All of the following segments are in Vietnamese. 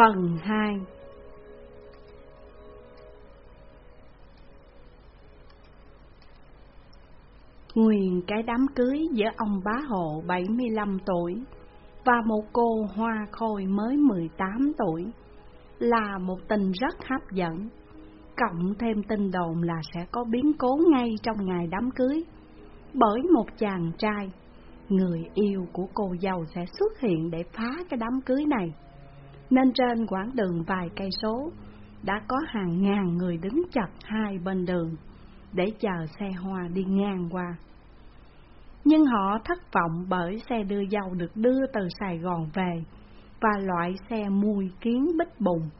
Phần 2 Nguyên cái đám cưới giữa ông bá hộ 75 tuổi và một cô hoa khôi mới 18 tuổi là một tình rất hấp dẫn. Cộng thêm tin đồn là sẽ có biến cố ngay trong ngày đám cưới bởi một chàng trai, người yêu của cô dâu sẽ xuất hiện để phá cái đám cưới này. Nên trên quãng đường vài cây số đã có hàng ngàn người đứng chặt hai bên đường để chờ xe hoa đi ngang qua. Nhưng họ thất vọng bởi xe đưa dâu được đưa từ Sài Gòn về và loại xe mùi kiến bích bùng.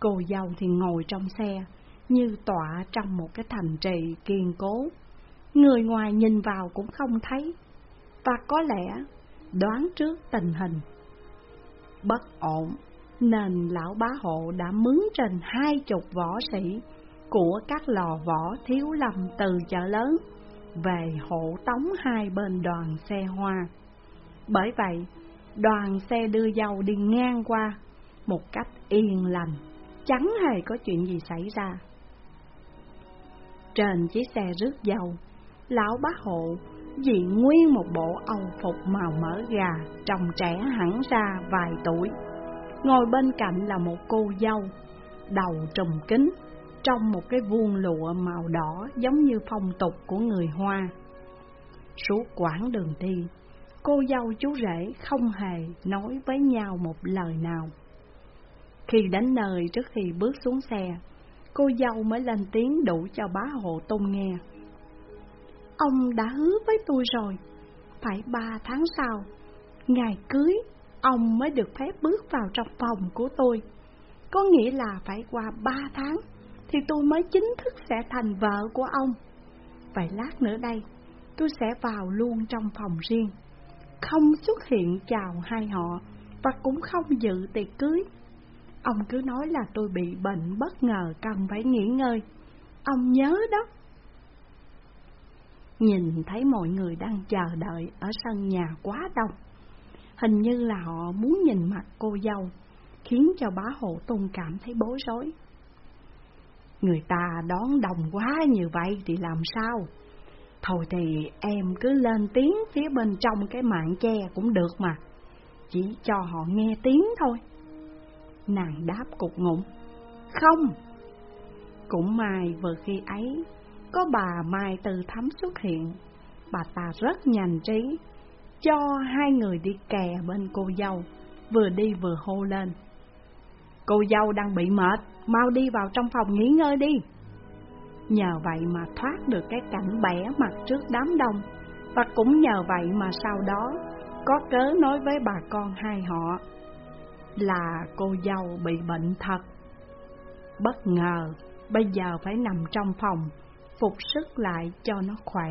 Cô dâu thì ngồi trong xe như tọa trong một cái thành trì kiên cố. Người ngoài nhìn vào cũng không thấy, và có lẽ đoán trước tình hình. Bất ổn, nên lão bá hộ đã mướn trên hai chục võ sĩ của các lò võ thiếu lầm từ chợ lớn về hộ tống hai bên đoàn xe hoa. Bởi vậy, đoàn xe đưa dâu đi ngang qua một cách yên lành, chẳng hề có chuyện gì xảy ra. Trên chiếc xe rước dâu, lão bá hộ diện nguyên một bộ âu phục màu mỡ gà, trông trẻ hẳn ra vài tuổi. Ngồi bên cạnh là một cô dâu, đầu trùm kính, trong một cái vuông lụa màu đỏ giống như phong tục của người Hoa. Suốt quãng đường đi, cô dâu chú rể không hề nói với nhau một lời nào. Khi đến nơi trước khi bước xuống xe, cô dâu mới lên tiếng đủ cho bá hộ tôn nghe. Ông đã hứa với tôi rồi, phải ba tháng sau, ngày cưới, ông mới được phép bước vào trong phòng của tôi. Có nghĩa là phải qua ba tháng, thì tôi mới chính thức sẽ thành vợ của ông. Vậy lát nữa đây, tôi sẽ vào luôn trong phòng riêng, không xuất hiện chào hai họ và cũng không dự tiệc cưới. Ông cứ nói là tôi bị bệnh bất ngờ cần phải nghỉ ngơi. Ông nhớ đó. Nhìn thấy mọi người đang chờ đợi ở sân nhà quá đông. Hình như là họ muốn nhìn mặt cô dâu, khiến cho bá hộ tôn cảm thấy bối rối. Người ta đón đồng quá như vậy thì làm sao? Thôi thì em cứ lên tiếng phía bên trong cái mạng che cũng được mà. Chỉ cho họ nghe tiếng thôi. Nàng đáp cục ngụm Không! Cũng may vừa khi ấy, có bà Mai Từ Thắm xuất hiện. Bà ta rất nhanh trí, cho hai người đi kè bên cô dâu, vừa đi vừa hô lên. Cô dâu đang bị mệt, mau đi vào trong phòng nghỉ ngơi đi. Nhờ vậy mà thoát được cái cảnh bẻ mặt trước đám đông, và cũng nhờ vậy mà sau đó có cớ nói với bà con hai họ là cô dâu bị bệnh thật. Bất ngờ, bây giờ phải nằm trong phòng, phục sức lại cho nó khỏe.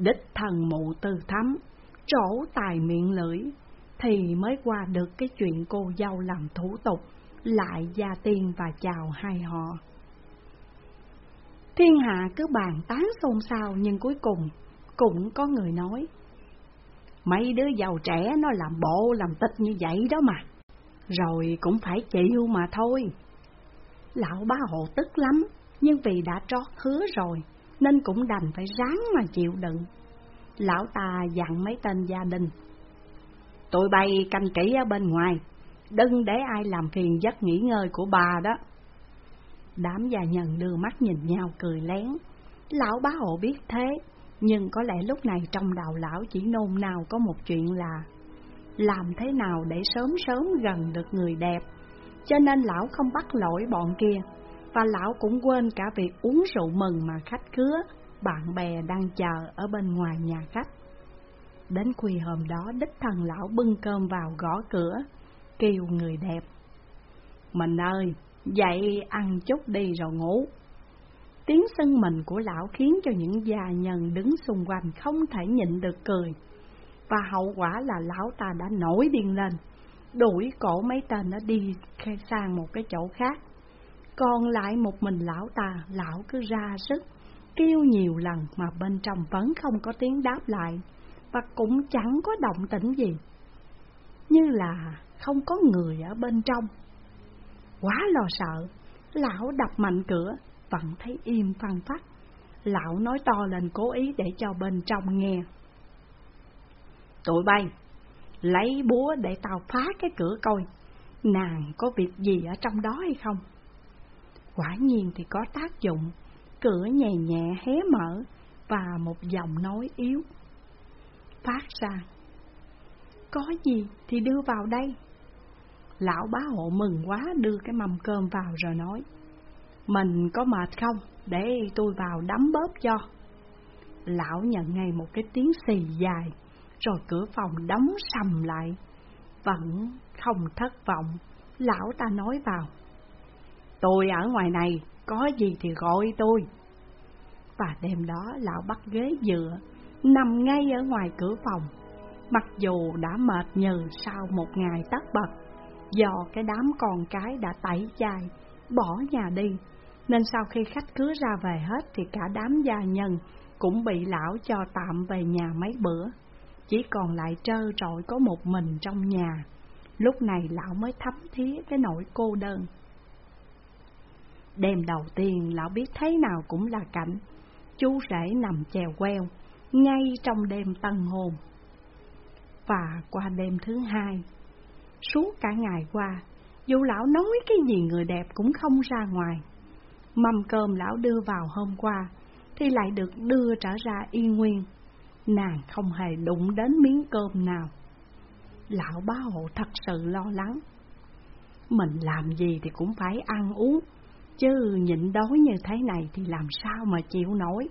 Đích thần mụ tư thắm, trổ tài miệng lưỡi, thì mới qua được cái chuyện cô dâu làm thủ tục, lại gia tiên và chào hai họ. Thiên hạ cứ bàn tán xôn xao nhưng cuối cùng cũng có người nói Mấy đứa giàu trẻ nó làm bộ làm tịch như vậy đó mà Rồi cũng phải chịu mà thôi Lão bá hộ tức lắm Nhưng vì đã trót hứa rồi nên cũng đành phải ráng mà chịu đựng. Lão ta dặn mấy tên gia đình, Tụi bay canh kỹ ở bên ngoài, Đừng để ai làm phiền giấc nghỉ ngơi của bà đó. Đám già nhân đưa mắt nhìn nhau cười lén. Lão bá hộ biết thế, Nhưng có lẽ lúc này trong đầu lão chỉ nôn nào có một chuyện là Làm thế nào để sớm sớm gần được người đẹp. Cho nên lão không bắt lỗi bọn kia. Và lão cũng quên cả việc uống rượu mừng mà khách khứa Bạn bè đang chờ ở bên ngoài nhà khách. Đến khuya hôm đó đích thần lão bưng cơm vào gõ cửa Kêu người đẹp. Mình ơi, dậy ăn chút đi rồi ngủ. Tiếng sưng mình của lão khiến cho những già nhân đứng xung quanh không thể nhịn được cười. Và hậu quả là lão ta đã nổi điên lên Đuổi cổ mấy tên nó đi sang một cái chỗ khác. Còn lại một mình lão ta, lão cứ ra sức Kêu nhiều lần mà bên trong vẫn không có tiếng đáp lại Và cũng chẳng có động tĩnh gì như là không có người ở bên trong. Quá lo sợ, lão đập mạnh cửa, vẫn thấy im phăng phát. Lão nói to lên cố ý để cho bên trong nghe. Tụi bay, lấy búa để tao phá cái cửa coi, nàng có việc gì ở trong đó hay không? Quả nhiên thì có tác dụng, cửa nhẹ nhẹ hé mở và một giọng nói yếu. Phát ra, có gì thì đưa vào đây. Lão bá hộ mừng quá đưa cái mâm cơm vào rồi nói, mình có mệt không, để tôi vào đấm bóp cho. Lão nhận ngay một cái tiếng xì dài, rồi cửa phòng đóng sầm lại. Vẫn không thất vọng, lão ta nói vào. Tôi ở ngoài này, có gì thì gọi tôi. Và đêm đó lão bắt ghế dựa, nằm ngay ở ngoài cửa phòng. Mặc dù đã mệt nhừ sau một ngày tất bật, do cái đám con cái đã tẩy chai, bỏ nhà đi, nên sau khi khách cứ ra về hết thì cả đám gia nhân cũng bị lão cho tạm về nhà mấy bữa. Chỉ còn lại trơ trọi có một mình trong nhà. Lúc này lão mới thấm thía cái nỗi cô đơn. Đêm đầu tiên lão biết thế nào cũng là cảnh. Chú rể nằm chèo queo, Ngay trong đêm tân hôn. Và qua đêm thứ hai, Suốt cả ngày qua, Dù lão nói cái gì người đẹp cũng không ra ngoài. Mâm cơm lão đưa vào hôm qua Thì lại được đưa trở ra y nguyên. Nàng không hề đụng đến miếng cơm nào. Lão bá hộ thật sự lo lắng. Mình làm gì thì cũng phải ăn uống. Chứ nhịn đói như thế này thì làm sao mà chịu nổi?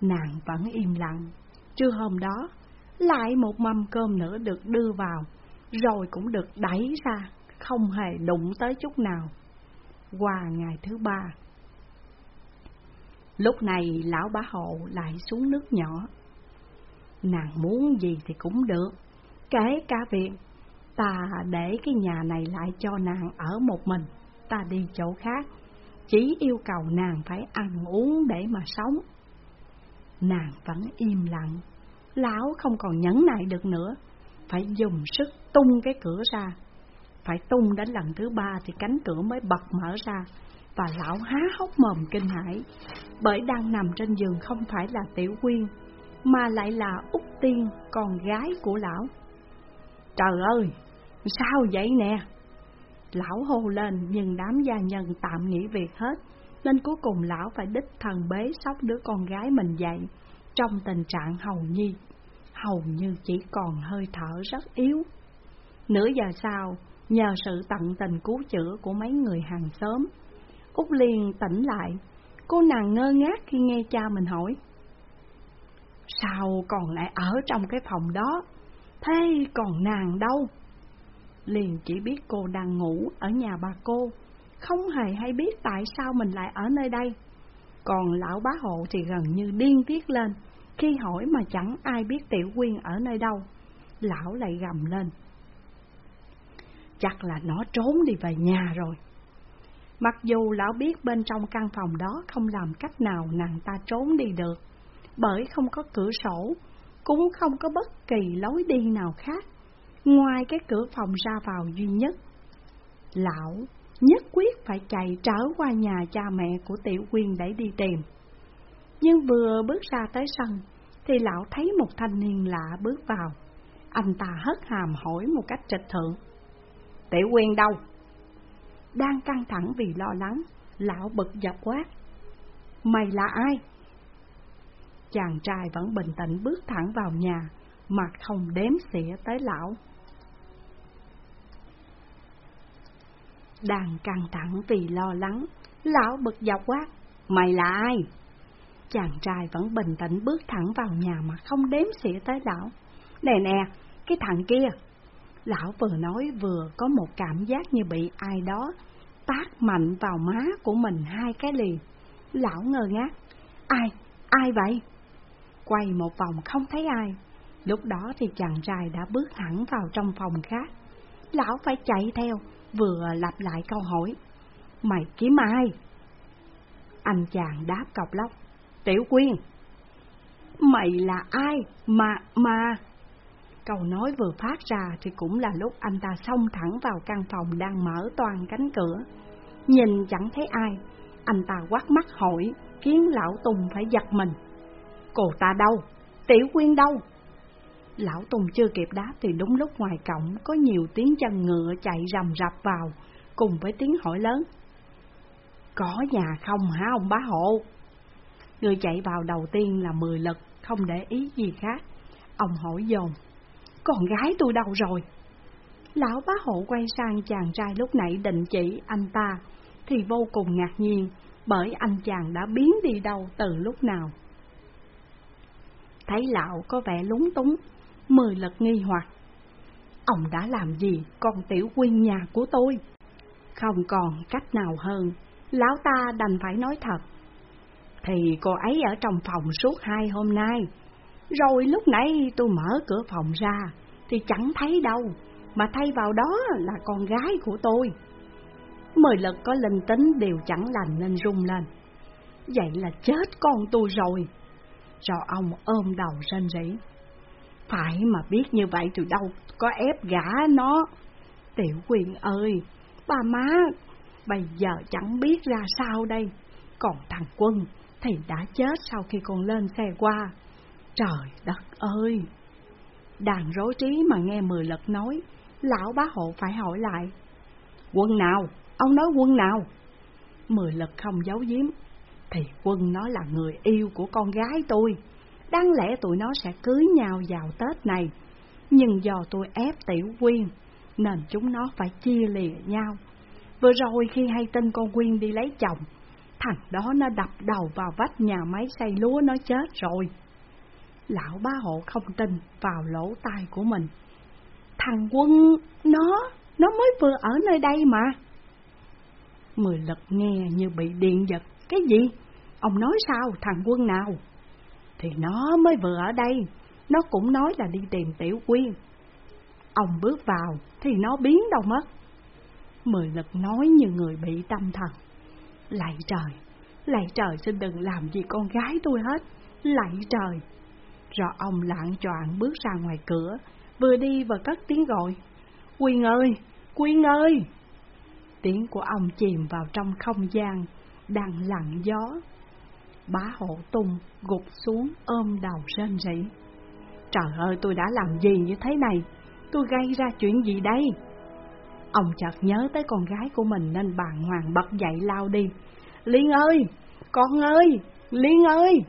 Nàng vẫn im lặng. Trưa hôm đó, Lại một mâm cơm nữa được đưa vào, Rồi cũng được đẩy ra, Không hề đụng tới chút nào. Qua ngày thứ ba, Lúc này lão bá hộ lại xuống nước nhỏ. Nàng muốn gì thì cũng được, Kể cả việc Ta để cái nhà này lại cho nàng ở một mình. Ta đi chỗ khác. Chỉ yêu cầu nàng phải ăn uống để mà sống. Nàng vẫn im lặng. Lão không còn nhẫn nại được nữa. Phải dùng sức tung cái cửa ra. Phải tung đến lần thứ ba Thì cánh cửa mới bật mở ra. Và lão há hốc mồm kinh hãi. Bởi đang nằm trên giường không phải là Tiểu Quyên, Mà lại là Úc Tiên, Con gái của lão. Trời ơi, Sao vậy nè? Lão hô lên, nhưng đám gia nhân tạm nghỉ việc hết, Nên cuối cùng lão phải đích thần bế sóc đứa con gái mình dậy. Trong tình trạng hầu như Hầu như chỉ còn hơi thở rất yếu. Nửa giờ sau, Nhờ sự tận tình cứu chữa của mấy người hàng xóm Út liền tỉnh lại. Cô nàng ngơ ngác khi nghe cha mình hỏi, Sao còn lại ở trong cái phòng đó? Thế còn nàng đâu? Liền chỉ biết cô đang ngủ ở nhà bà cô. Không hề hay biết tại sao mình lại ở nơi đây. Còn lão bá hộ thì gần như điên tiết lên. Khi hỏi mà chẳng ai biết Tiểu Quyên ở nơi đâu Lão lại gầm lên. Chắc là nó trốn đi về nhà rồi. Mặc dù lão biết bên trong căn phòng đó không làm cách nào nàng ta trốn đi được Bởi không có cửa sổ cũng không có bất kỳ lối đi nào khác, ngoài cái cửa phòng ra vào duy nhất. Lão nhất quyết phải chạy trở qua nhà cha mẹ của Tiểu Quyên để đi tìm. Nhưng vừa bước ra tới sân, thì lão thấy một thanh niên lạ bước vào. Anh ta hất hàm hỏi một cách trịch thượng. Tiểu Quyên đâu? Đang căng thẳng vì lo lắng, lão bực dọc quát. Mày là ai? chàng trai vẫn bình tĩnh bước thẳng vào nhà, mặt không đếm xỉa tới lão. Đang căng thẳng vì lo lắng, lão bực dọc quát, mày là ai? Chàng trai vẫn bình tĩnh bước thẳng vào nhà mà không đếm xỉa tới lão. Nè nè, cái thằng kia! Lão vừa nói vừa có một cảm giác như bị ai đó tát mạnh vào má của mình hai cái liền. Lão ngơ ngác. Ai? Ai vậy? quay một vòng không thấy ai. Lúc đó thì chàng trai đã bước hẳn vào trong phòng khác. Lão phải chạy theo, vừa lặp lại câu hỏi. Mày kiếm ai? Anh chàng đáp cọc lóc. Tiểu Quyên. Mày là ai? Mà, mà... Câu nói vừa phát ra thì cũng là lúc anh ta xông thẳng vào căn phòng đang mở toàn cánh cửa. Nhìn chẳng thấy ai, anh ta quát mắt hỏi, khiến lão Tùng phải giật mình. Cô ta đâu? Tiểu Quyên đâu? Lão Tùng chưa kịp đáp thì đúng lúc ngoài cổng có nhiều tiếng chân ngựa chạy rầm rập vào, cùng với tiếng hỏi lớn. Có nhà không hả ông bá hộ? Người chạy vào đầu tiên là mười lực, không để ý gì khác. Ông hỏi dồn, con gái tôi đâu rồi? Lão bá hộ quay sang chàng trai lúc nãy định chỉ anh ta, thì vô cùng ngạc nhiên, bởi anh chàng đã biến đi đâu từ lúc nào. Thấy lão có vẻ lúng túng, mười lật nghi hoặc. Ông đã làm gì con tiểu quyên nhà của tôi? Không còn cách nào hơn, lão ta đành phải nói thật. Thì cô ấy ở trong phòng suốt hai hôm nay, rồi lúc nãy tôi mở cửa phòng ra, thì chẳng thấy đâu, mà thay vào đó là con gái của tôi. Mười lần có linh tính đều chẳng lành nên rung lên. Vậy là chết con tôi rồi. Rồi ông ôm đầu rên rỉ. Phải mà biết như vậy từ đâu có ép gã nó. Tiểu quyền ơi, ba má, bây giờ chẳng biết ra sao đây. Còn thằng quân thì đã chết sau khi con lên xe qua. Trời đất ơi! Đàn rối trí mà nghe mười lật nói, lão bá hộ phải hỏi lại. Quân nào? Ông nói quân nào? Mười lật không giấu giếm. Thì quân nó là người yêu của con gái tôi. Đáng lẽ tụi nó sẽ cưới nhau vào Tết này. Nhưng do tôi ép tiểu quyên, nên chúng nó phải chia lìa nhau. Vừa rồi khi hay tin con Quyên đi lấy chồng, thằng đó nó đập đầu vào vách nhà máy xây lúa nó chết rồi. Lão bá hộ không tin vào lỗ tai của mình. Thằng quân, nó, nó mới vừa ở nơi đây mà. Mười lật nghe như bị điện giật. Cái gì? Ông nói sao, thằng quân nào? Thì nó mới vừa ở đây, nó cũng nói là đi tìm tiểu quyên. Ông bước vào thì nó biến đâu mất. Mười lực nói như người bị tâm thần. Lạy trời, lạy trời xin đừng làm gì con gái tôi hết, lạy trời. Rồi ông lạng choạng bước ra ngoài cửa, vừa đi vừa cất tiếng gọi. Quyên ơi, Quyên ơi! Tiếng của ông chìm vào trong không gian, đang lặng gió. Bá hộ tùng gục xuống ôm đầu rên rỉ. Trời ơi, tôi đã làm gì như thế này? Tôi gây ra chuyện gì đây? Ông chợt nhớ tới con gái của mình nên bàng hoàng bật dậy lao đi. Liên ơi! Con ơi! Liên ơi!